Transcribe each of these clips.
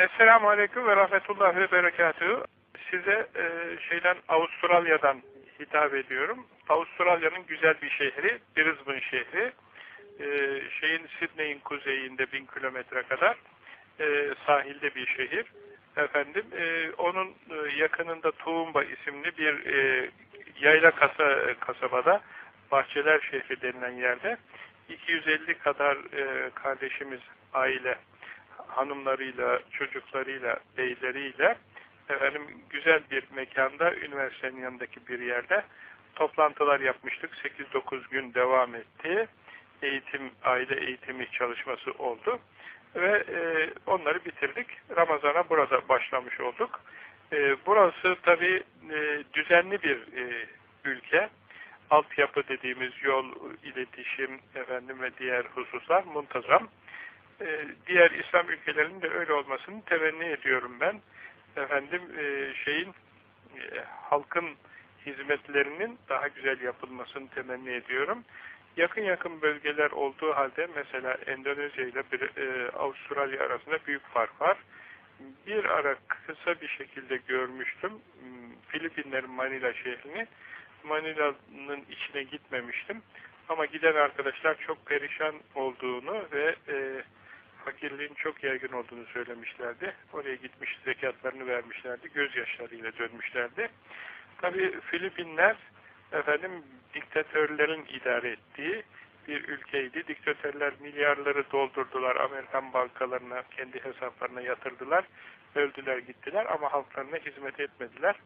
Esselamu Aleyküm ve Rahmetullah ve Berekatühü. Size e, şeyden Avustralya'dan hitap ediyorum. Avustralya'nın güzel bir şehri, Brisbane şehri. E, şeyin Sydney'in kuzeyinde bin kilometre kadar e, sahilde bir şehir. Efendim, e, onun e, yakınında Tuğumba isimli bir e, yayla kasa, kasabada Bahçeler şehri denilen yerde 250 kadar e, kardeşimiz aile hanımlarıyla, çocuklarıyla, beyleriyle efendim güzel bir mekanda üniversitenin yanındaki bir yerde toplantılar yapmıştık. 8-9 gün devam etti. Eğitim, aile eğitimi çalışması oldu. Ve e, onları bitirdik. Ramazan'a burada başlamış olduk. E, burası tabi e, düzenli bir e, ülke. Altyapı dediğimiz yol, iletişim efendim ve diğer hususlar muntazam. E, diğer İslam ülkelerinin de öyle olmasını temenni ediyorum ben. Efendim e, şeyin e, halkın hizmetlerinin daha güzel yapılmasını temenni ediyorum. Yakın yakın bölgeler olduğu halde mesela Endonezya ile e, Avustralya arasında büyük fark var. Bir ara kısa bir şekilde görmüştüm hmm, Filipinlerin Manila şehrini. Manila'nın içine gitmemiştim. Ama giden arkadaşlar çok perişan olduğunu ve e, fakirliğin çok yaygın olduğunu söylemişlerdi. Oraya gitmiş zekatlarını vermişlerdi. Gözyaşlarıyla dönmüşlerdi. Tabi Filipinler efendim diktatörlerin idare ettiği bir ülkeydi. Diktatörler milyarları doldurdular. Amerikan bankalarına, kendi hesaplarına yatırdılar. Öldüler gittiler ama halklarına hizmet etmediler.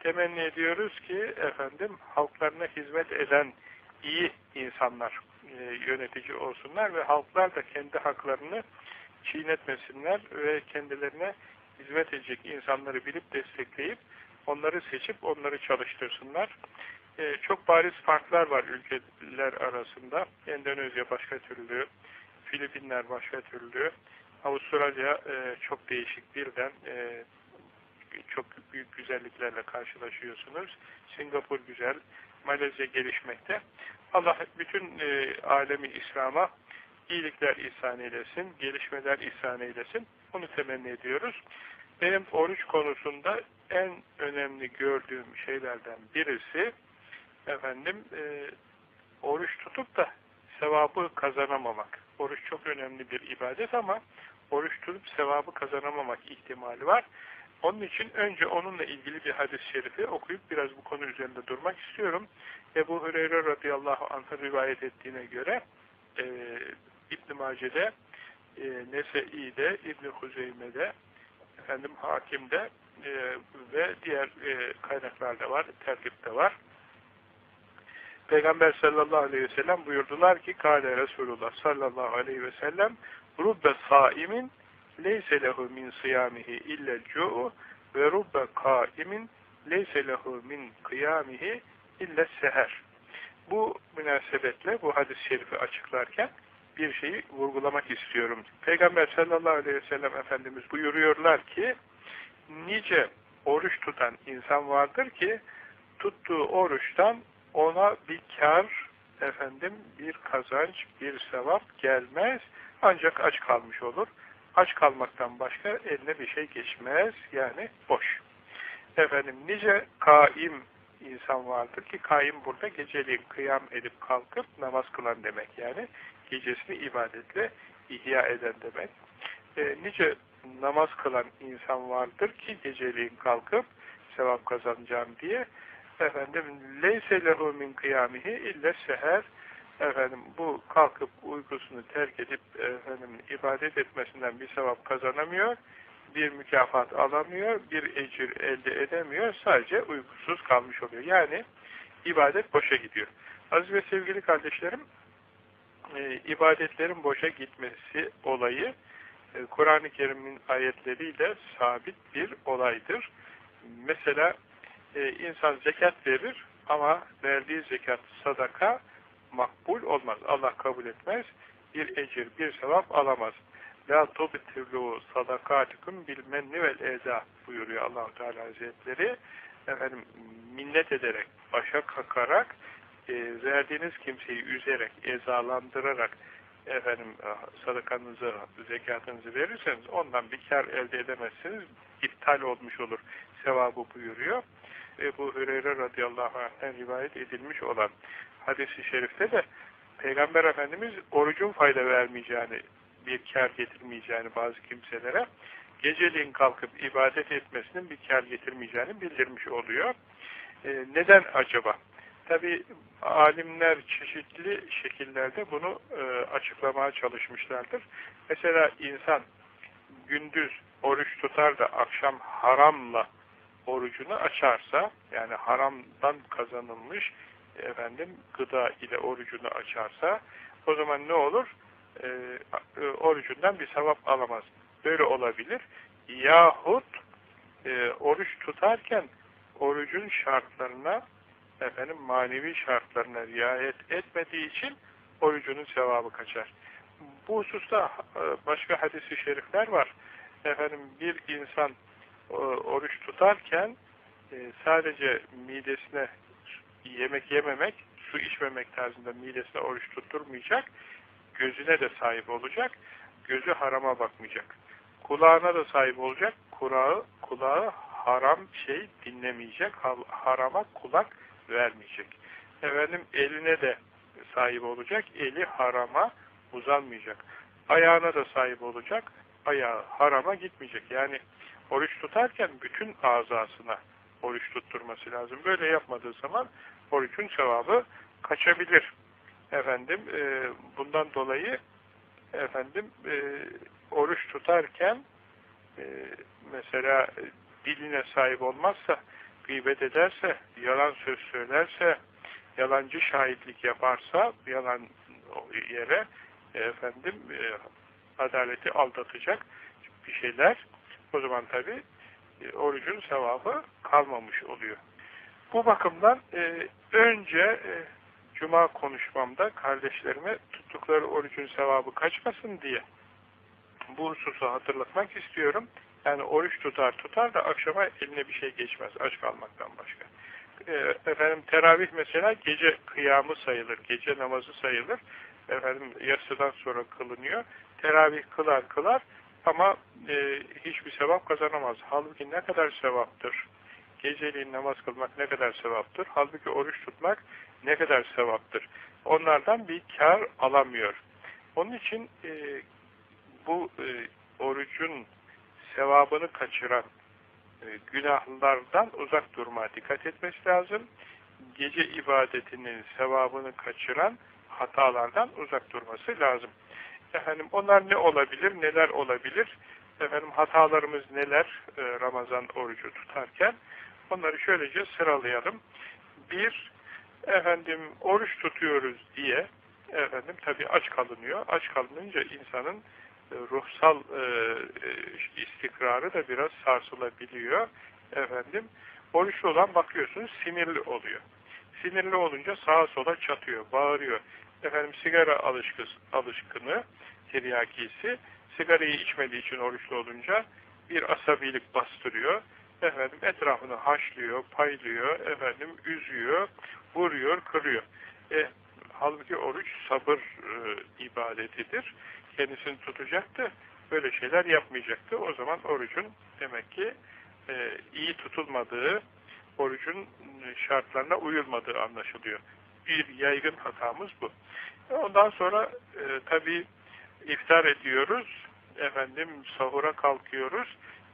Temenni ediyoruz ki efendim halklarına hizmet eden iyi insanlar yönetici olsunlar ve halklar da kendi haklarını çiğnetmesinler ve kendilerine hizmet edecek insanları bilip destekleyip onları seçip onları çalıştırsınlar. E, çok bariz farklar var ülkeler arasında. Endonezya başka türlü, Filipinler başka türlü, Avustralya e, çok değişik birden e, çok büyük güzelliklerle karşılaşıyorsunuz. Singapur güzel, Malezya gelişmekte. Allah bütün e, alemi İslam'a iyilikler ihsan eylesin, gelişmeler ihsan eylesin. Bunu temenni ediyoruz. Benim oruç konusunda en önemli gördüğüm şeylerden birisi efendim e, oruç tutup da sevabı kazanamamak. Oruç çok önemli bir ibadet ama oruç tutup sevabı kazanamamak ihtimali var. Onun için önce onunla ilgili bir hadis-i şerifi okuyup biraz bu konu üzerinde durmak istiyorum. Ebu Hureyre radıyallahu anh'ın rivayet ettiğine göre e, İbn-i Mace'de, e, Nese'i'de, İbn-i Huzeyme'de, efendim Hakim'de e, ve diğer e, kaynaklarda var, tertipte var. Peygamber sallallahu aleyhi ve sellem buyurdular ki Kale Resulullah sallallahu aleyhi ve sellem Rubbe saimin leyse lehu min sıyamihi illel cu'u ve rubbe kaimin leyse lehu min kıyamihi ille seher. Bu münasebetle bu hadis-i şerifi açıklarken bir şeyi vurgulamak istiyorum. Peygamber sallallahu aleyhi ve sellem Efendimiz buyuruyorlar ki nice oruç tutan insan vardır ki tuttuğu oruçtan ona bir kar, efendim bir kazanç, bir sevap gelmez ancak aç kalmış olur. Aç kalmaktan başka eline bir şey geçmez. Yani boş. Efendim nice kaim insan vardır ki kaim burada geceliğin kıyam edip kalkıp namaz kılan demek yani. Gecesini ibadetle ihya eden demek. E, nice namaz kılan insan vardır ki geceliğin kalkıp sevap kazanacağım diye. Efendim leyse min kıyamihi ille seher efendim bu kalkıp uykusunu terk edip efendim ibadet etmesinden bir sevap kazanamıyor bir mükafat alamıyor, bir ecir elde edemiyor, sadece uykusuz kalmış oluyor. Yani ibadet boşa gidiyor. Aziz ve sevgili kardeşlerim, e, ibadetlerin boşa gitmesi olayı e, Kur'an-ı Kerim'in ayetleriyle sabit bir olaydır. Mesela e, insan zekat verir ama verdiği zekat sadaka makbul olmaz. Allah kabul etmez. Bir ecir, bir sevap alamaz. La tubtilu sadakatikum bil menni vel eza buyuruyor Allahu Teala Hazretleri. Efendim minnet ederek, başa kakarak, e, verdiğiniz kimseyi üzerek, ezalandırarak efendim sadakanızı, zekatınızı verirseniz ondan bir kar elde edemezsiniz. iptal olmuş olur. Sevabı buyuruyor. Ebu Hüreyre radıyallahu anh'ten rivayet edilmiş olan hadisi şerifte de Peygamber Efendimiz orucun fayda vermeyeceğini, bir kar getirmeyeceğini bazı kimselere geceliğin kalkıp ibadet etmesinin bir kar getirmeyeceğini bildirmiş oluyor. Ee, neden acaba? Tabi alimler çeşitli şekillerde bunu e, açıklamaya çalışmışlardır. Mesela insan gündüz oruç tutar da akşam haramla orucunu açarsa, yani haramdan kazanılmış efendim gıda ile orucunu açarsa, o zaman ne olur? E, e, orucundan bir sevap alamaz. Böyle olabilir. Yahut e, oruç tutarken orucun şartlarına efendim manevi şartlarına riayet etmediği için orucunun sevabı kaçar. Bu hususta e, başka hadisi şerifler var. Efendim bir insan oruç tutarken e, sadece midesine yemek yememek, su içmemek tarzında midesine oruç tutturmayacak, gözüne de sahip olacak, gözü harama bakmayacak. Kulağına da sahip olacak, kulağı, kulağı haram şey dinlemeyecek, harama kulak vermeyecek. Efendim eline de sahip olacak, eli harama uzanmayacak. Ayağına da sahip olacak, ayağı harama gitmeyecek. Yani oruç tutarken bütün azasına oruç tutturması lazım. Böyle yapmadığı zaman orucun sevabı kaçabilir. Efendim e, bundan dolayı efendim e, oruç tutarken e, mesela diline sahip olmazsa gıybet ederse, yalan söz söylerse, yalancı şahitlik yaparsa yalan yere efendim e, adaleti aldatacak bir şeyler o zaman tabi orucun sevabı kalmamış oluyor. Bu bakımdan e, önce e, Cuma konuşmamda kardeşlerime tuttukları orucun sevabı kaçmasın diye bu hususu hatırlatmak istiyorum. Yani oruç tutar tutar da akşama eline bir şey geçmez aç kalmaktan başka. E, efendim teravih mesela gece kıyamı sayılır, gece namazı sayılır. Efendim yatsıdan sonra kılınıyor. Teravih kılar kılar ama e, hiçbir sevap kazanamaz. Halbuki ne kadar sevaptır. Geceliğin namaz kılmak ne kadar sevaptır. Halbuki oruç tutmak ne kadar sevaptır. Onlardan bir kar alamıyor. Onun için e, bu e, orucun sevabını kaçıran e, günahlardan uzak durmaya dikkat etmesi lazım. Gece ibadetinin sevabını kaçıran hatalardan uzak durması lazım. Efendim onlar ne olabilir, neler olabilir? Efendim hatalarımız neler e, Ramazan orucu tutarken? Onları şöylece sıralayalım. Bir, efendim oruç tutuyoruz diye efendim tabi aç kalınıyor. Aç kalınınca insanın e, ruhsal e, e, istikrarı da biraz sarsılabiliyor. Efendim oruçlu olan bakıyorsunuz sinirli oluyor. Sinirli olunca sağa sola çatıyor, bağırıyor. Efendim sigara alışkıs, alışkını, tiryakisi, sigarayı içmediği için oruçlu olunca bir asabilik bastırıyor. Efendim etrafını haşlıyor, paylıyor, efendim üzüyor, vuruyor, kırıyor. E, halbuki oruç sabır e, ibadetidir kendisini tutacaktı. Böyle şeyler yapmayacaktı. O zaman orucun demek ki e, iyi tutulmadığı, orucun şartlarına uyulmadığı anlaşılıyor. Bir yaygın hatamız bu. Ondan sonra e, tabii iftar ediyoruz. Efendim sahura kalkıyoruz.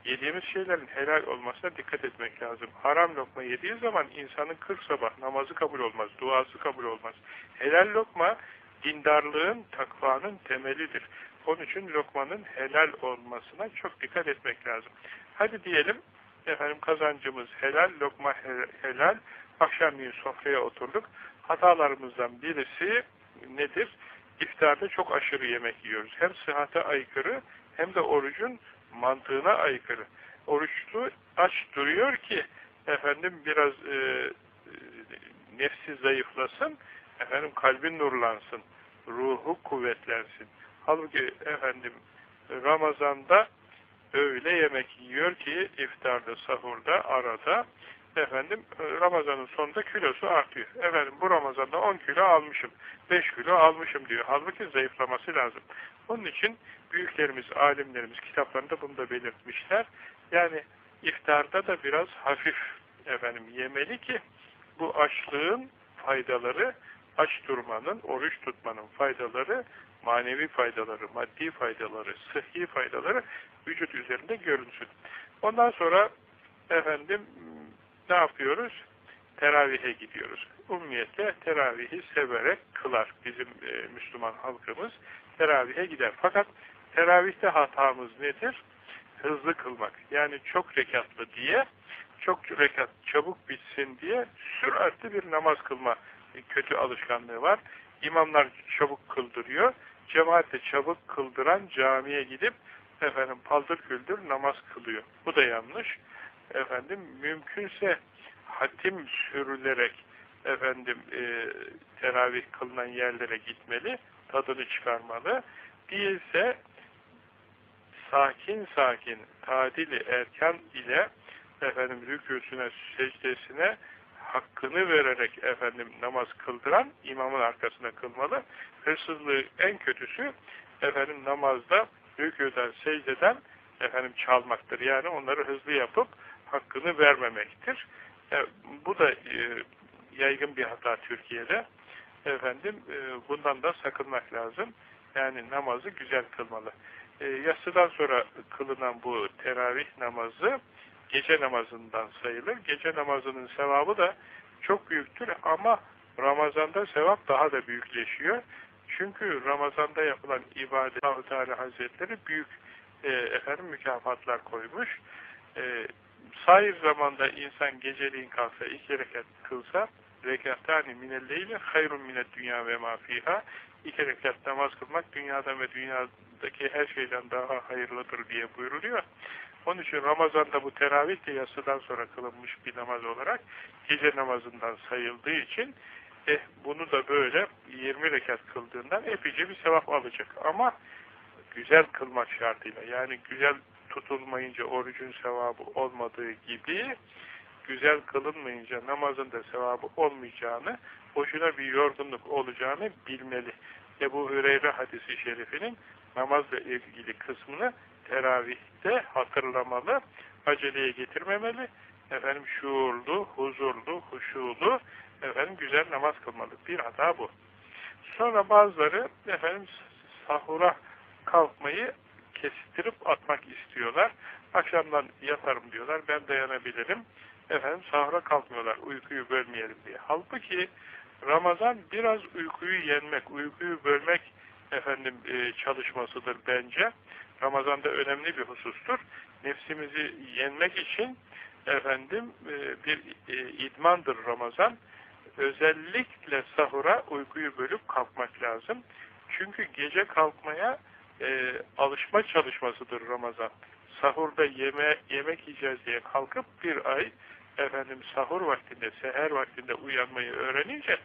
Yediğimiz şeylerin helal olmasına dikkat etmek lazım. Haram lokma yediği zaman insanın 40 sabah namazı kabul olmaz, duası kabul olmaz. Helal lokma dindarlığın, takvanın temelidir. Onun için lokmanın helal olmasına çok dikkat etmek lazım. Hadi diyelim, efendim kazancımız helal, lokma helal, akşamleyin sofraya oturduk. Hatalarımızdan birisi nedir? İftarda çok aşırı yemek yiyoruz. Hem sıhhate aykırı hem de orucun mantığına aykırı. Oruçlu aç duruyor ki efendim biraz e, nefsi zayıflasın, efendim kalbin nurlansın, ruhu kuvvetlensin. Halbuki efendim Ramazan'da öyle yemek yiyor ki iftarda, sahurda, arada efendim e, Ramazan'ın sonunda kilosu artıyor. Efendim bu Ramazan'da 10 kilo almışım, 5 kilo almışım diyor. Halbuki zayıflaması lazım. Onun için büyüklerimiz, alimlerimiz kitaplarında bunu da belirtmişler. Yani iftarda da biraz hafif efendim yemeli ki bu açlığın faydaları, aç durmanın, oruç tutmanın faydaları, manevi faydaları, maddi faydaları, sıhhi faydaları vücut üzerinde görünsün. Ondan sonra efendim ne yapıyoruz? Teravihe gidiyoruz. Ummiyetle teravihi severek kılar bizim e, Müslüman halkımız. Teravihe gider. Fakat teravihte hatamız nedir? Hızlı kılmak. Yani çok rekatlı diye, çok rekat çabuk bitsin diye süratli bir namaz kılma kötü alışkanlığı var. İmamlar çabuk kıldırıyor. Cemaat de çabuk kıldıran camiye gidip efendim paldır küldür namaz kılıyor. Bu da yanlış. Efendim mümkünse hatim sürülerek efendim e, teravih kılınan yerlere gitmeli, tadını çıkarmalı. Değilse sakin sakin tadili erken ile efendim rükûsüne, secdesine hakkını vererek efendim namaz kıldıran imamın arkasına kılmalı. Hırsızlığı en kötüsü efendim namazda rükûden, secdeden efendim çalmaktır. Yani onları hızlı yapıp hakkını vermemektir. E, bu da e, yaygın bir hata Türkiye'de. Efendim e, bundan da sakınmak lazım. Yani namazı güzel kılmalı. E, yatsıdan sonra kılınan bu teravih namazı gece namazından sayılır. Gece namazının sevabı da çok büyüktür ama Ramazan'da sevap daha da büyükleşiyor. Çünkü Ramazan'da yapılan ibadet Allah Teala Hazretleri büyük e, efendim mükafatlar koymuş. E, sair zamanda insan geceliğin kalsa iki rekat kılsa rekatani minelleyli hayrun minet dünya ve ma fiha iki rekat namaz kılmak dünyadan ve dünyadaki her şeyden daha hayırlıdır diye buyuruluyor. Onun için Ramazan'da bu teravih de yatsıdan sonra kılınmış bir namaz olarak gece namazından sayıldığı için eh, bunu da böyle 20 rekat kıldığından epeyce bir sevap alacak. Ama güzel kılmak şartıyla yani güzel tutulmayınca orucun sevabı olmadığı gibi güzel kılınmayınca namazın da sevabı olmayacağını, boşuna bir yorgunluk olacağını bilmeli. Ebu Hüreyre hadisi şerifinin namazla ilgili kısmını teravihte hatırlamalı, aceleye getirmemeli, efendim şuurlu, huzurlu, huşulu, efendim güzel namaz kılmalı. Bir hata bu. Sonra bazıları efendim sahura kalkmayı kestirip atmak istiyorlar. Akşamdan yatarım diyorlar. Ben dayanabilirim. Efendim sahura kalkmıyorlar. Uykuyu bölmeyelim diye. Halbuki Ramazan biraz uykuyu yenmek, uykuyu bölmek efendim e, çalışmasıdır bence. Ramazan'da önemli bir husustur. Nefsimizi yenmek için efendim e, bir e, idmandır Ramazan. Özellikle sahura uykuyu bölüp kalkmak lazım. Çünkü gece kalkmaya e, alışma çalışmasıdır Ramazan. Sahurda yeme, yemek yiyeceğiz diye kalkıp bir ay efendim sahur vaktinde, seher vaktinde uyanmayı öğrenince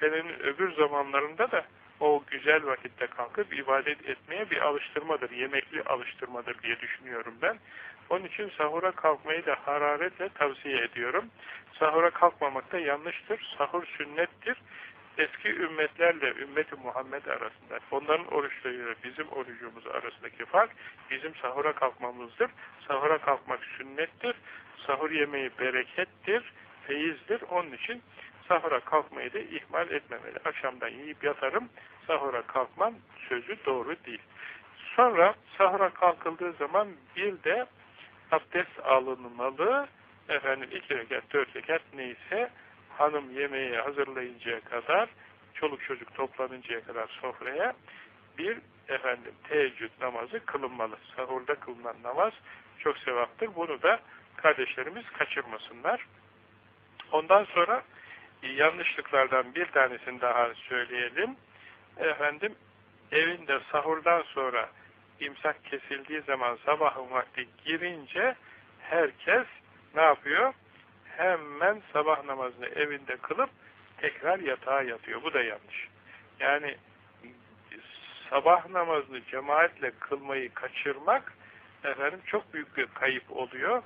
senin öbür zamanlarında da o güzel vakitte kalkıp ibadet etmeye bir alıştırmadır, yemekli alıştırmadır diye düşünüyorum ben. Onun için sahura kalkmayı da hararetle tavsiye ediyorum. Sahura kalkmamak da yanlıştır. Sahur sünnettir eski ümmetlerle ümmeti Muhammed arasında onların oruçlarıyla bizim orucumuz arasındaki fark bizim sahura kalkmamızdır. Sahura kalkmak sünnettir. Sahur yemeği berekettir, feyizdir. Onun için sahura kalkmayı da ihmal etmemeli. Akşamdan yiyip yatarım, sahura kalkmam sözü doğru değil. Sonra sahura kalkıldığı zaman bir de abdest alınmalı. Efendim iki rekat, dört rekat neyse hanım yemeği hazırlayıncaya kadar, çoluk çocuk toplanıncaya kadar sofraya bir efendim teheccüd namazı kılınmalı. Sahurda kılınan namaz çok sevaptır. Bunu da kardeşlerimiz kaçırmasınlar. Ondan sonra yanlışlıklardan bir tanesini daha söyleyelim. Efendim evinde sahurdan sonra imsak kesildiği zaman sabahın vakti girince herkes ne yapıyor? Hemen sabah namazını evinde kılıp tekrar yatağa yatıyor. Bu da yanlış. Yani sabah namazını cemaatle kılmayı kaçırmak efendim çok büyük bir kayıp oluyor.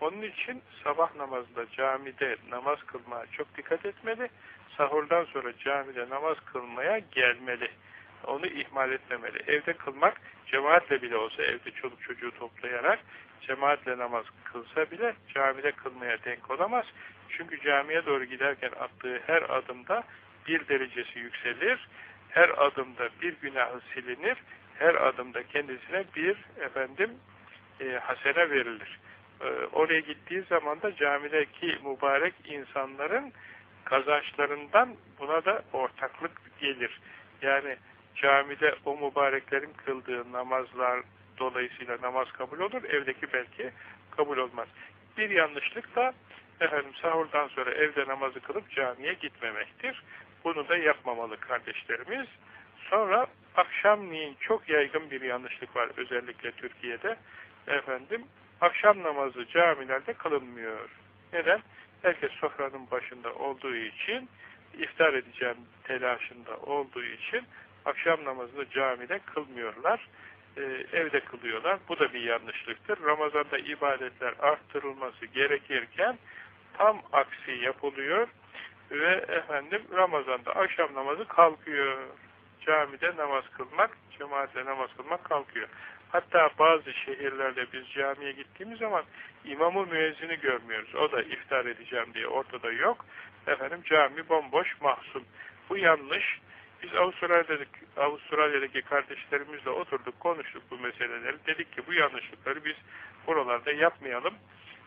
Onun için sabah namazında camide namaz kılmaya çok dikkat etmeli. Sahurdan sonra camide namaz kılmaya gelmeli. Onu ihmal etmemeli. Evde kılmak cemaatle bile olsa evde çoluk çocuğu toplayarak cemaatle namaz kılsa bile camide kılmaya denk olamaz. Çünkü camiye doğru giderken attığı her adımda bir derecesi yükselir. Her adımda bir günahı silinir. Her adımda kendisine bir efendim e, hasene verilir. E, oraya gittiği zaman da camideki mübarek insanların kazançlarından buna da ortaklık gelir. Yani camide o mübareklerin kıldığı namazlar dolayısıyla namaz kabul olur. Evdeki belki kabul olmaz. Bir yanlışlık da efendim sahurdan sonra evde namazı kılıp camiye gitmemektir. Bunu da yapmamalı kardeşlerimiz. Sonra akşamleyin çok yaygın bir yanlışlık var özellikle Türkiye'de. Efendim akşam namazı camilerde kılınmıyor. Neden? Herkes sofranın başında olduğu için, iftar edeceğim telaşında olduğu için akşam namazını camide kılmıyorlar. Ee, evde kılıyorlar. Bu da bir yanlışlıktır. Ramazanda ibadetler arttırılması gerekirken tam aksi yapılıyor ve efendim Ramazan'da akşam namazı kalkıyor. Camide namaz kılmak, cemaatle namaz kılmak kalkıyor. Hatta bazı şehirlerde biz camiye gittiğimiz zaman imamı müezzini görmüyoruz. O da iftar edeceğim diye ortada yok. Efendim cami bomboş, mahzun. Bu yanlış. Biz Avustralya'daki, Avustralya'daki kardeşlerimizle oturduk, konuştuk bu meseleleri. Dedik ki bu yanlışlıkları biz buralarda yapmayalım.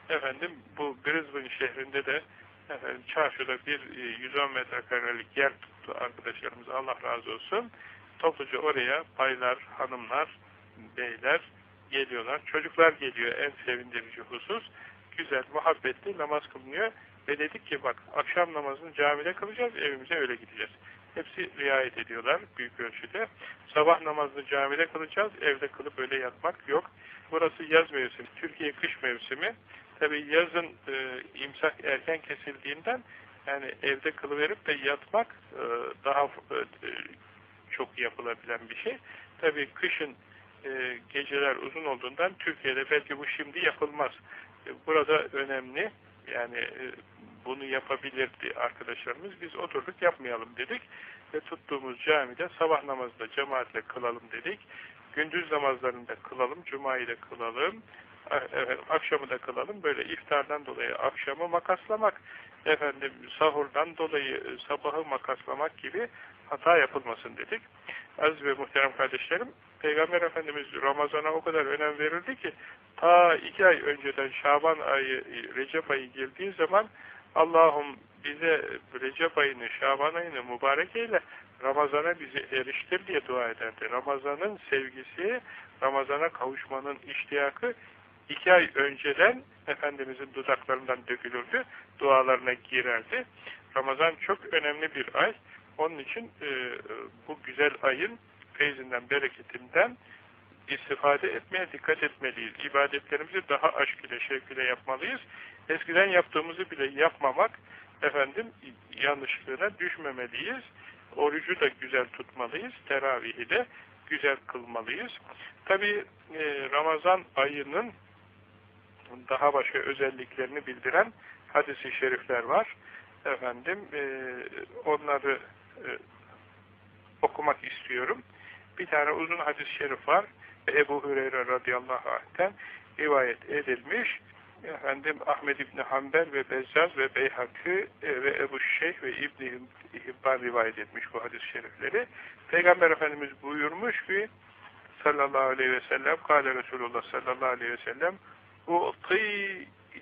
Efendim bu Brisbane şehrinde de efendim, çarşıda bir 110 e, metrekarelik yer tuttu arkadaşlarımız. Allah razı olsun. Topluca oraya baylar, hanımlar, beyler geliyorlar. Çocuklar geliyor en sevindirici husus. Güzel, muhabbetli namaz kılınıyor. Ve dedik ki bak akşam namazını camide kılacağız, evimize öyle gideceğiz. Hepsi riayet ediyorlar büyük ölçüde. Sabah namazını camide kılacağız, evde kılıp öyle yatmak yok. Burası yaz mevsimi, Türkiye kış mevsimi. Tabi yazın e, imsak erken kesildiğinden yani evde kılıverip de yatmak e, daha e, çok yapılabilen bir şey. Tabi kışın e, geceler uzun olduğundan Türkiye'de belki bu şimdi yapılmaz. E, burada önemli yani e, bunu yapabilirdi arkadaşlarımız. Biz oturduk yapmayalım dedik ve tuttuğumuz camide sabah namazda cemaatle kılalım dedik. Gündüz namazlarında kılalım, cumayı da kılalım, evet, akşamı da kılalım. Böyle iftardan dolayı akşamı makaslamak, efendim sahurdan dolayı sabahı makaslamak gibi hata yapılmasın dedik. Aziz ve muhterem kardeşlerim, Peygamber Efendimiz Ramazan'a o kadar önem verildi ki ta iki ay önceden Şaban ayı, Recep ayı girdiği zaman Allah'ım bize Recep ayını, Şaban ayını mübarek eyle, Ramazan'a bizi eriştir diye dua ederdi. Ramazan'ın sevgisi, Ramazan'a kavuşmanın iştiyakı iki ay önceden Efendimizin dudaklarından dökülürdü, dualarına girerdi. Ramazan çok önemli bir ay. Onun için e, bu güzel ayın feyzinden, bereketinden istifade etmeye dikkat etmeliyiz. İbadetlerimizi daha aşk ile, şevk ile yapmalıyız. Eskiden yaptığımızı bile yapmamak, efendim, yanlışlığına düşmemeliyiz. Orucu da güzel tutmalıyız. Teravihi de güzel kılmalıyız. Tabi e, Ramazan ayının daha başka özelliklerini bildiren hadisi şerifler var. Efendim, e, onları e, okumak istiyorum. Bir tane uzun hadis-i şerif var. Ebu Hureyre radıyallahu anh'ten rivayet edilmiş. Efendim Ahmed İbni Hanbel ve Bezzaz ve Beyhakı e, ve Ebu Şeyh ve İbni Hibban rivayet etmiş bu hadis-i şerifleri. Peygamber Efendimiz buyurmuş ki sallallahu aleyhi ve sellem kâle Resulullah sallallahu aleyhi ve sellem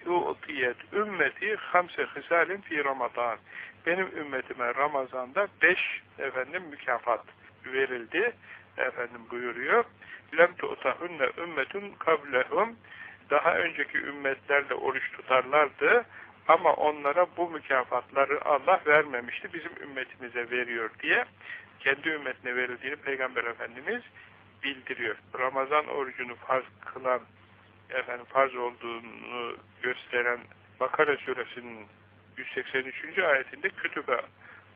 u'tiyet ümmeti hamse hısalin fi Ramazan. Benim ümmetime Ramazan'da beş efendim mükafat verildi. Efendim buyuruyor. Lem tu'tahunne ümmetun kablehum daha önceki ümmetler de oruç tutarlardı ama onlara bu mükafatları Allah vermemişti. Bizim ümmetimize veriyor diye kendi ümmetine verildiğini Peygamber Efendimiz bildiriyor. Ramazan orucunu farz kılan efendim farz olduğunu gösteren Bakara suresinin 183. ayetinde kütübe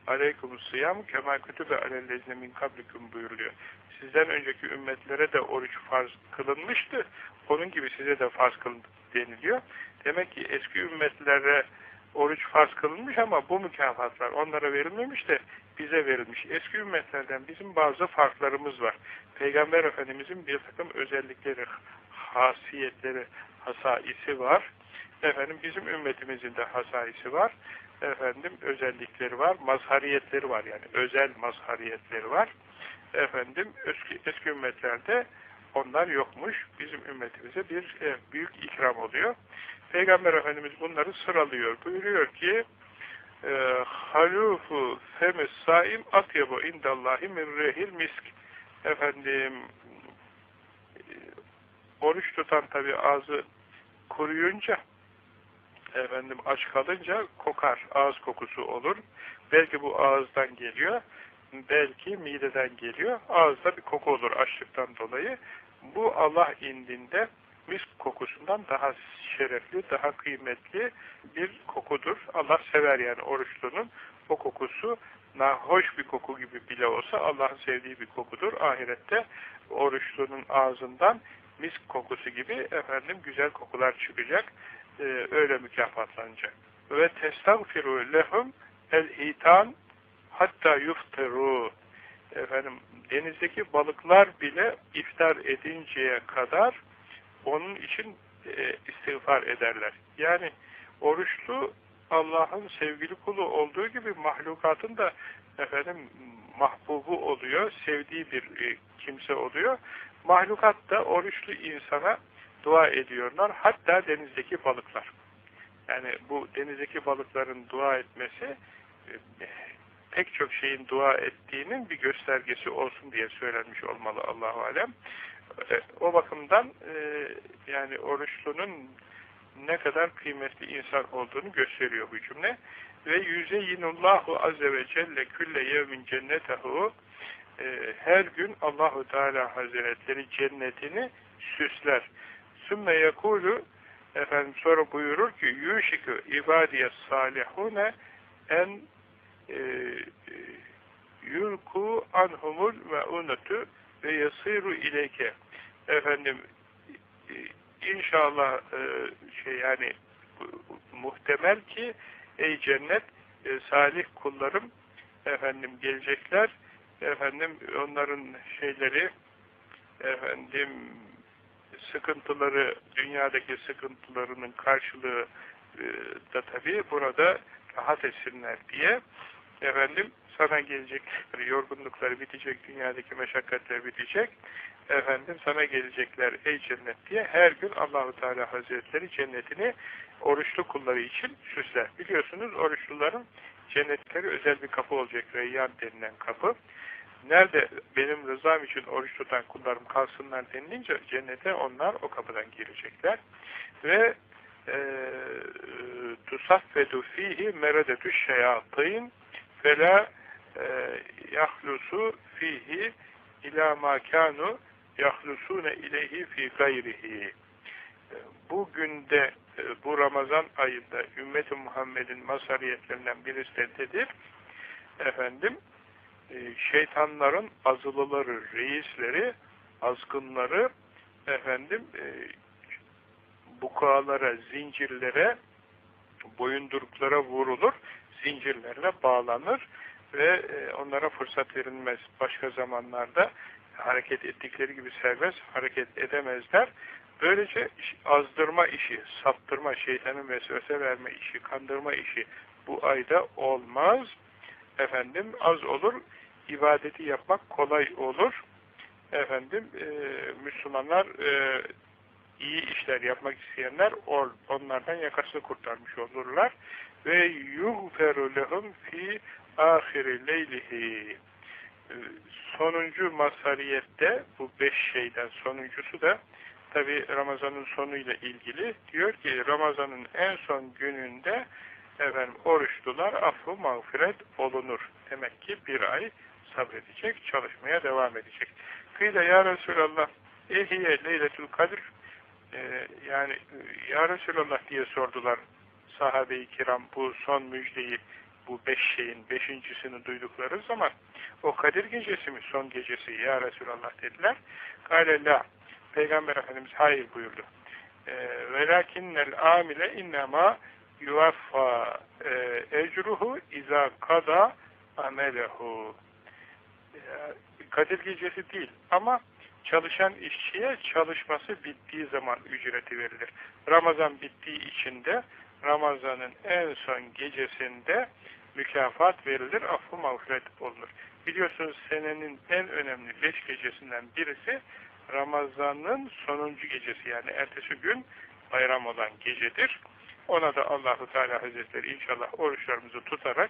aleykumus sıyam kema kütübe alellezine min kablikum buyuruluyor. Sizden önceki ümmetlere de oruç farz kılınmıştı. Onun gibi size de farz kılındı deniliyor. Demek ki eski ümmetlere oruç farz kılınmış ama bu mükafatlar onlara verilmemiş de bize verilmiş. Eski ümmetlerden bizim bazı farklarımız var. Peygamber Efendimizin bir takım özellikleri, hasiyetleri, hasaisi var. Efendim bizim ümmetimizin de hasaisi var. Efendim özellikleri var, mazhariyetleri var yani özel mazhariyetleri var. Efendim eski, eski ümmetlerde onlar yokmuş. Bizim ümmetimize bir e, büyük ikram oluyor. Peygamber Efendimiz bunları sıralıyor. Buyuruyor ki e, halufu femis saim atyabu indallahi min rehil misk efendim e, oruç tutan tabi ağzı kuruyunca efendim aç kalınca kokar. Ağız kokusu olur. Belki bu ağızdan geliyor. Belki mideden geliyor. Ağızda bir koku olur açlıktan dolayı. Bu Allah indinde misk kokusundan daha şerefli, daha kıymetli bir kokudur. Allah sever yani oruçlunun o kokusu hoş bir koku gibi bile olsa Allah'ın sevdiği bir kokudur. Ahirette oruçlunun ağzından misk kokusu gibi efendim güzel kokular çıkacak. Ee, öyle mükafatlanacak. Ve testagfiru lehum el hitan hatta yufteru efendim denizdeki balıklar bile iftar edinceye kadar onun için e, istiğfar ederler. Yani oruçlu Allah'ın sevgili kulu olduğu gibi mahlukatın da efendim mahbubu oluyor, sevdiği bir e, kimse oluyor. Mahlukat da oruçlu insana dua ediyorlar. Hatta denizdeki balıklar. Yani bu denizdeki balıkların dua etmesi e, pek çok şeyin dua ettiğinin bir göstergesi olsun diye söylenmiş olmalı Allahu alem. E, o bakımdan e, yani oruçlunun ne kadar kıymetli insan olduğunu gösteriyor bu cümle. Ve yüzeyyinullahu azze ve celle külle yevmin cennetehu her gün Allahu Teala Hazretleri cennetini süsler. Sümme yekulu efendim sonra buyurur ki yuşiku ibadiyes salihune en e, yulku anhumul ve unutu ve yasiru ileyke. Efendim inşallah e, şey yani muhtemel ki ey cennet e, salih kullarım efendim gelecekler efendim onların şeyleri efendim sıkıntıları dünyadaki sıkıntılarının karşılığı e, da tabi burada rahat etsinler diye efendim sana gelecek yorgunlukları bitecek, dünyadaki meşakkatler bitecek, efendim sana gelecekler ey cennet diye her gün Allahu Teala Hazretleri cennetini oruçlu kulları için süsler. Biliyorsunuz oruçluların cennetleri özel bir kapı olacak, Reyyan denilen kapı. Nerede benim rızam için oruç tutan kullarım kalsınlar denilince cennete onlar o kapıdan girecekler. Ve e, tusaffedu fihi meredetü şeyatîn fela e, yahlusu fihi ila makanu yahlusune ileyhi fi gayrihi bu günde e, bu Ramazan ayında ümmet-i Muhammed'in masariyetlerinden birisi de dedir efendim şeytanların azılıları, reisleri, azgınları efendim e, bukalara, zincirlere boyunduruklara vurulur, zincirlerle bağlanır ve e, onlara fırsat verilmez. Başka zamanlarda hareket ettikleri gibi serbest hareket edemezler. Böylece azdırma işi, saptırma, şeytanın vesvese verme işi, kandırma işi bu ayda olmaz. Efendim az olur, ibadeti yapmak kolay olur. Efendim e, Müslümanlar e, iyi işler yapmak isteyenler onlardan yakasını kurtarmış olurlar. Ve yughferu lehum fi ahiri leylihi ee, sonuncu mazhariyette bu beş şeyden sonuncusu da tabi Ramazan'ın sonuyla ilgili diyor ki Ramazan'ın en son gününde efendim oruçlular affı mağfiret olunur. Demek ki bir ay sabredecek, çalışmaya devam edecek. Kıyla ya Resulallah ehiye leyletül kadir ee, yani ya Resulallah diye sordular sahabe-i kiram bu son müjdeyi bu beş şeyin beşincisini duydukları zaman o Kadir gecesi mi son gecesi ya Resulallah dediler. Gale Peygamber Efendimiz hayır buyurdu. Ee, Velakinnel amile innema yuvaffa e, ecruhu iza kada amelehu. Kadir gecesi değil ama çalışan işçiye çalışması bittiği zaman ücreti verilir. Ramazan bittiği için de Ramazan'ın en son gecesinde mükafat verilir, affı mağfiret olunur. Biliyorsunuz senenin en önemli beş gecesinden birisi Ramazan'ın sonuncu gecesi yani ertesi gün bayram olan gecedir. Ona da Allahu Teala Hazretleri inşallah oruçlarımızı tutarak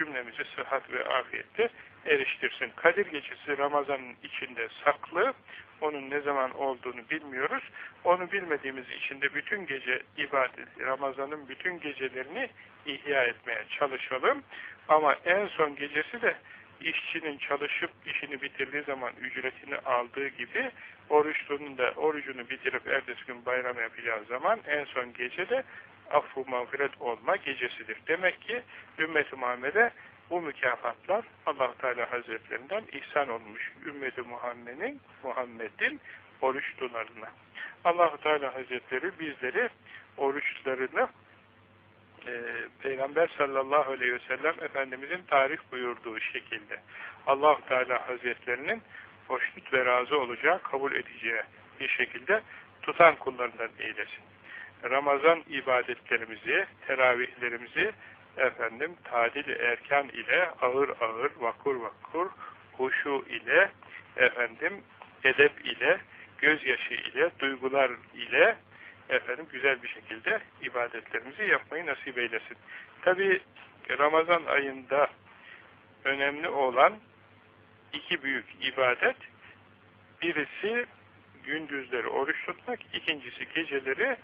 cümlemizi sıhhat ve afiyette eriştirsin. Kadir gecesi Ramazan'ın içinde saklı. Onun ne zaman olduğunu bilmiyoruz. Onu bilmediğimiz için de bütün gece ibadet, Ramazan'ın bütün gecelerini ihya etmeye çalışalım. Ama en son gecesi de işçinin çalışıp işini bitirdiği zaman ücretini aldığı gibi oruçlunun da orucunu bitirip ertesi gün bayram yapacağı zaman en son gece de affu mağfiret olma gecesidir. Demek ki ümmet-i Muhammed'e bu mükafatlar allah Teala Hazretlerinden ihsan olmuş ümmeti Muhammed'in Muhammed'in oruçlularına. allah Teala Hazretleri bizleri oruçlarını e, Peygamber sallallahu aleyhi ve sellem Efendimizin tarih buyurduğu şekilde allah Teala Hazretlerinin hoşnut ve razı olacağı, kabul edeceği bir şekilde tutan kullarından eylesin. Ramazan ibadetlerimizi, teravihlerimizi efendim tadil erken ile ağır ağır, vakur vakur, huşu ile efendim edep ile, gözyaşı ile, duygular ile efendim güzel bir şekilde ibadetlerimizi yapmayı nasip eylesin. Tabi Ramazan ayında önemli olan iki büyük ibadet birisi gündüzleri oruç tutmak, ikincisi geceleri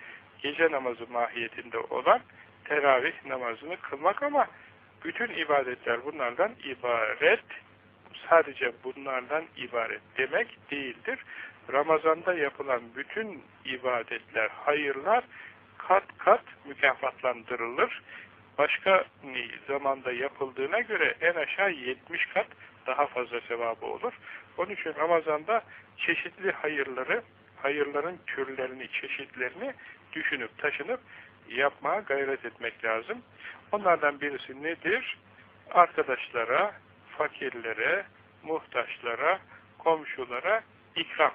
gece namazı mahiyetinde olan teravih namazını kılmak ama bütün ibadetler bunlardan ibaret, sadece bunlardan ibaret demek değildir. Ramazanda yapılan bütün ibadetler, hayırlar kat kat mükafatlandırılır. Başka zamanda yapıldığına göre en aşağı 70 kat daha fazla sevabı olur. Onun için Ramazan'da çeşitli hayırları, hayırların türlerini, çeşitlerini düşünüp taşınıp yapmaya gayret etmek lazım. Onlardan birisi nedir? Arkadaşlara, fakirlere, muhtaçlara, komşulara ikram.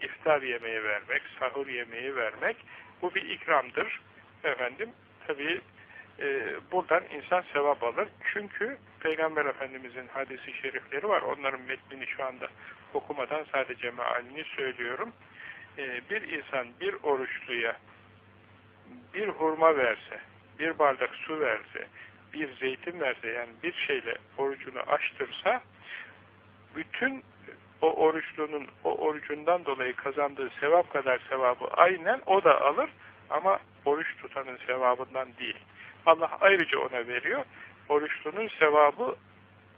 İftar yemeği vermek, sahur yemeği vermek bu bir ikramdır. Efendim tabi e, buradan insan sevap alır. Çünkü Peygamber Efendimizin hadisi şerifleri var. Onların metnini şu anda okumadan sadece mealini söylüyorum. E, bir insan bir oruçluya bir hurma verse, bir bardak su verse, bir zeytin verse yani bir şeyle orucunu açtırsa bütün o oruçlunun o orucundan dolayı kazandığı sevap kadar sevabı aynen o da alır ama oruç tutanın sevabından değil. Allah ayrıca ona veriyor. Oruçlunun sevabı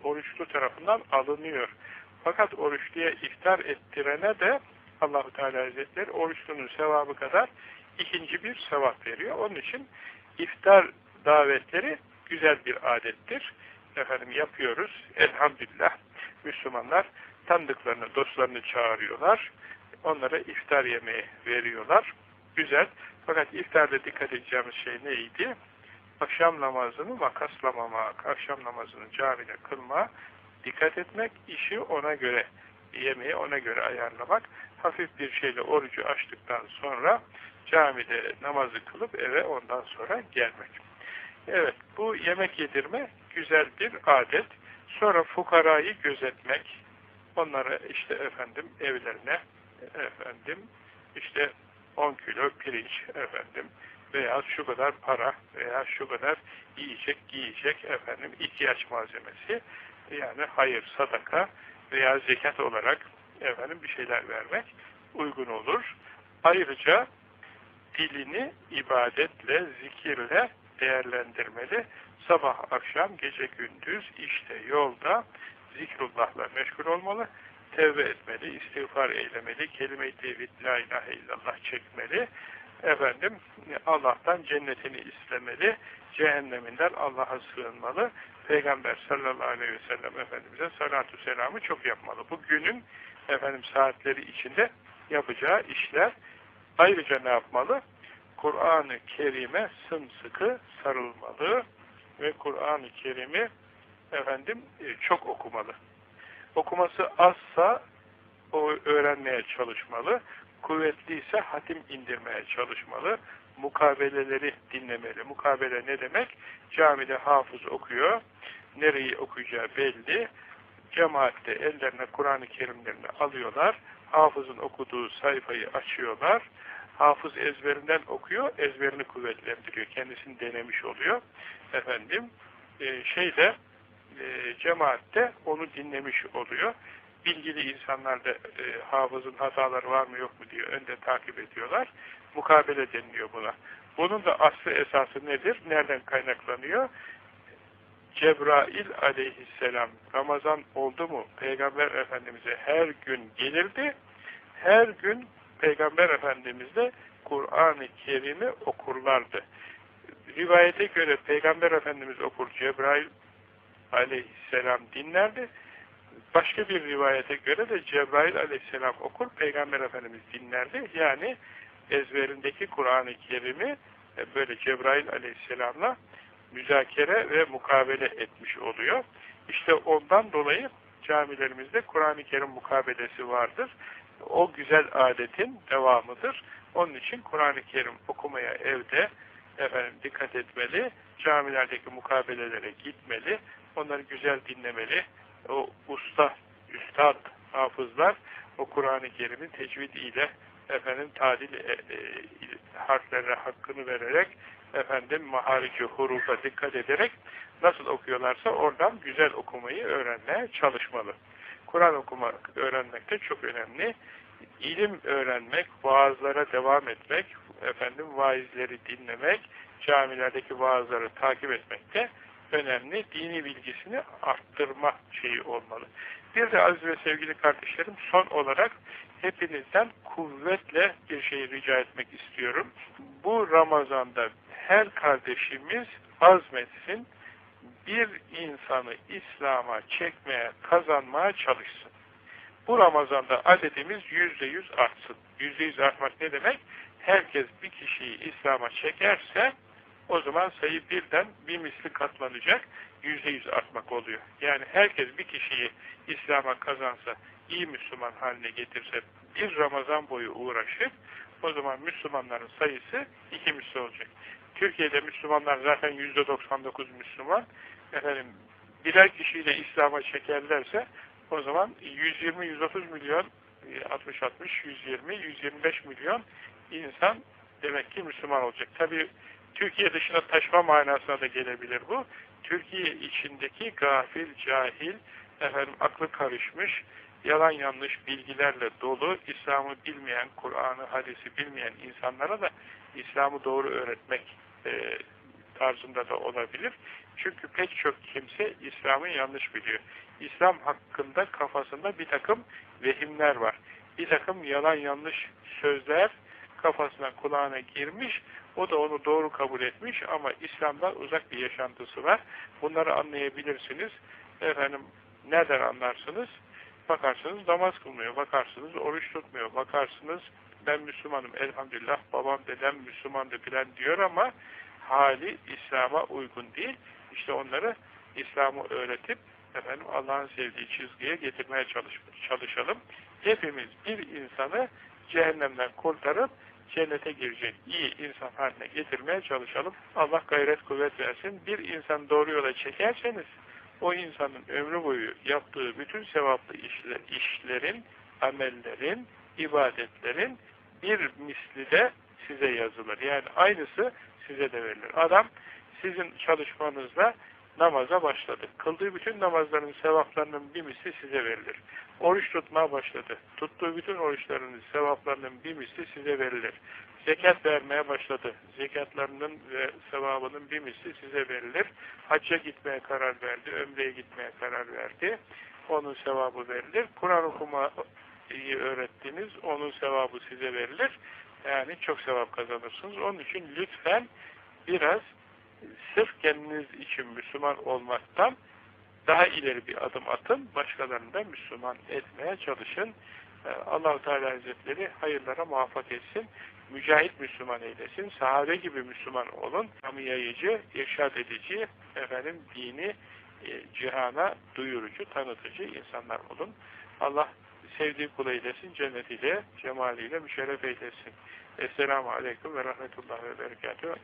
oruçlu tarafından alınıyor. Fakat oruçluya iftar ettirene de Allahu Teala Hazretleri oruçlunun sevabı kadar ikinci bir sevap veriyor. Onun için iftar davetleri güzel bir adettir. Efendim yapıyoruz. Elhamdülillah Müslümanlar tanıdıklarını, dostlarını çağırıyorlar. Onlara iftar yemeği veriyorlar. Güzel. Fakat iftarda dikkat edeceğimiz şey neydi? Akşam namazını makaslamamak, akşam namazını camide kılma, dikkat etmek, işi ona göre, yemeği ona göre ayarlamak, hafif bir şeyle orucu açtıktan sonra camide namazı kılıp eve ondan sonra gelmek. Evet, bu yemek yedirme güzel bir adet. Sonra fukarayı gözetmek, onlara işte efendim evlerine efendim işte 10 kilo pirinç efendim veya şu kadar para veya şu kadar yiyecek giyecek efendim ihtiyaç malzemesi yani hayır sadaka veya zekat olarak efendim bir şeyler vermek uygun olur. Ayrıca dilini ibadetle, zikirle değerlendirmeli. Sabah, akşam, gece, gündüz, işte, yolda zikrullahla meşgul olmalı. Tevbe etmeli, istiğfar eylemeli, kelime-i tevhid, la ilahe illallah çekmeli. Efendim, Allah'tan cennetini istemeli, cehenneminden Allah'a sığınmalı Peygamber sallallahu aleyhi ve sellem Efendimiz'e salatu selamı çok yapmalı. Bu günün efendim saatleri içinde yapacağı işler ayrıca ne yapmalı? Kur'an-ı Kerim'e sımsıkı sarılmalı ve Kur'an-ı Kerim'i efendim e, çok okumalı. Okuması azsa o öğrenmeye çalışmalı. Kuvvetliyse hatim indirmeye çalışmalı. Mukabeleleri dinlemeli. Mukabele ne demek? Camide hafız okuyor. Nereyi okuyacağı belli. Cemaatte ellerine Kur'an-ı Kerimlerini alıyorlar. Hafızın okuduğu sayfayı açıyorlar. Hafız ezberinden okuyor, ezberini kuvvetlendiriyor. Kendisini denemiş oluyor. Efendim, e, şeyde e, cemaatte onu dinlemiş oluyor. Bilgili insanlar da e, hafızın hataları var mı yok mu diye önde takip ediyorlar. Mukabele deniliyor buna. Bunun da aslı esası nedir? Nereden kaynaklanıyor? Cebrail aleyhisselam Ramazan oldu mu Peygamber Efendimiz'e her gün gelirdi. Her gün Peygamber Efendimiz'le Kur'an-ı Kerim'i okurlardı. Rivayete göre Peygamber Efendimiz okur, Cebrail aleyhisselam dinlerdi. Başka bir rivayete göre de Cebrail aleyhisselam okur, Peygamber Efendimiz dinlerdi. Yani ezberindeki Kur'an-ı Kerim'i e, böyle Cebrail aleyhisselamla müzakere ve mukabele etmiş oluyor. İşte ondan dolayı camilerimizde Kur'an-ı Kerim mukabelesi vardır. O güzel adetin devamıdır. Onun için Kur'an-ı Kerim okumaya evde efendim, dikkat etmeli, camilerdeki mukabelelere gitmeli, onları güzel dinlemeli. O usta, üstad, hafızlar o Kur'an-ı Kerim'in tecvid ile efendim tadil e, e, harflerine hakkını vererek efendim maharici hurufa dikkat ederek nasıl okuyorlarsa oradan güzel okumayı öğrenmeye çalışmalı. Kur'an okumak, öğrenmek de çok önemli. İlim öğrenmek, vaazlara devam etmek, efendim vaizleri dinlemek, camilerdeki vaazları takip etmek de önemli. Dini bilgisini arttırma şeyi olmalı. Bir de aziz ve sevgili kardeşlerim son olarak hepinizden kuvvetle bir şey rica etmek istiyorum. Bu Ramazan'da her kardeşimiz azmetsin, bir insanı İslam'a çekmeye, kazanmaya çalışsın. Bu Ramazan'da adedimiz yüzde yüz artsın. Yüzde yüz artmak ne demek? Herkes bir kişiyi İslam'a çekerse o zaman sayı birden bir misli katlanacak, yüzde yüz artmak oluyor. Yani herkes bir kişiyi İslam'a kazansa, iyi Müslüman haline getirse, bir Ramazan boyu uğraşıp, o zaman Müslümanların sayısı iki misli olacak. Türkiye'de Müslümanlar zaten yüzde 99 Müslüman. Efendim, birer kişiyle İslam'a çekerlerse o zaman 120-130 milyon 60-60, 120, 125 milyon insan demek ki Müslüman olacak. Tabi Türkiye dışına taşma manasına da gelebilir bu. Türkiye içindeki gafil, cahil, efendim aklı karışmış, yalan yanlış bilgilerle dolu, İslam'ı bilmeyen, Kur'an'ı, hadisi bilmeyen insanlara da İslam'ı doğru öğretmek e, tarzında da olabilir. Çünkü pek çok kimse İslam'ı yanlış biliyor. İslam hakkında kafasında bir takım vehimler var. Bir takım yalan yanlış sözler kafasına kulağına girmiş. O da onu doğru kabul etmiş ama İslam'dan uzak bir yaşantısı var. Bunları anlayabilirsiniz. Efendim nereden anlarsınız? Bakarsınız namaz kılmıyor, bakarsınız oruç tutmuyor, bakarsınız ben Müslümanım elhamdülillah babam dedem Müslümandı filan diyor ama hali İslam'a uygun değil. İşte onları İslam'ı öğretip efendim Allah'ın sevdiği çizgiye getirmeye çalış çalışalım. Hepimiz bir insanı cehennemden kurtarıp cennete girecek iyi insan haline getirmeye çalışalım. Allah gayret kuvvet versin. Bir insan doğru yola çekerseniz o insanın ömrü boyu yaptığı bütün sevaplı işler, işlerin, amellerin, ibadetlerin bir misli de size yazılır. Yani aynısı size de verilir. Adam sizin çalışmanızla namaza başladı. Kıldığı bütün namazların sevaplarının bir misli size verilir. Oruç tutmaya başladı. Tuttuğu bütün oruçlarının sevaplarının bir misli size verilir. Zekat vermeye başladı. Zekatlarının ve sevabının bir misli size verilir. Hacca gitmeye karar verdi. Ömreye gitmeye karar verdi. Onun sevabı verilir. Kur'an okumayı öğrettiniz. Onun sevabı size verilir. Yani çok sevap kazanırsınız. Onun için lütfen biraz sırf kendiniz için Müslüman olmaktan daha ileri bir adım atın, başkalarını da Müslüman etmeye çalışın. Ee, allah Teala Hazretleri hayırlara muvaffak etsin, mücahit Müslüman eylesin, sahabe gibi Müslüman olun, kamu yayıcı, irşad edici, efendim dini e, cihana duyurucu, tanıtıcı insanlar olun. Allah sevdiği kul eylesin, cennetiyle, cemaliyle müşerref eylesin. Esselamu Aleyküm ve Rahmetullah ve Berekatuhu.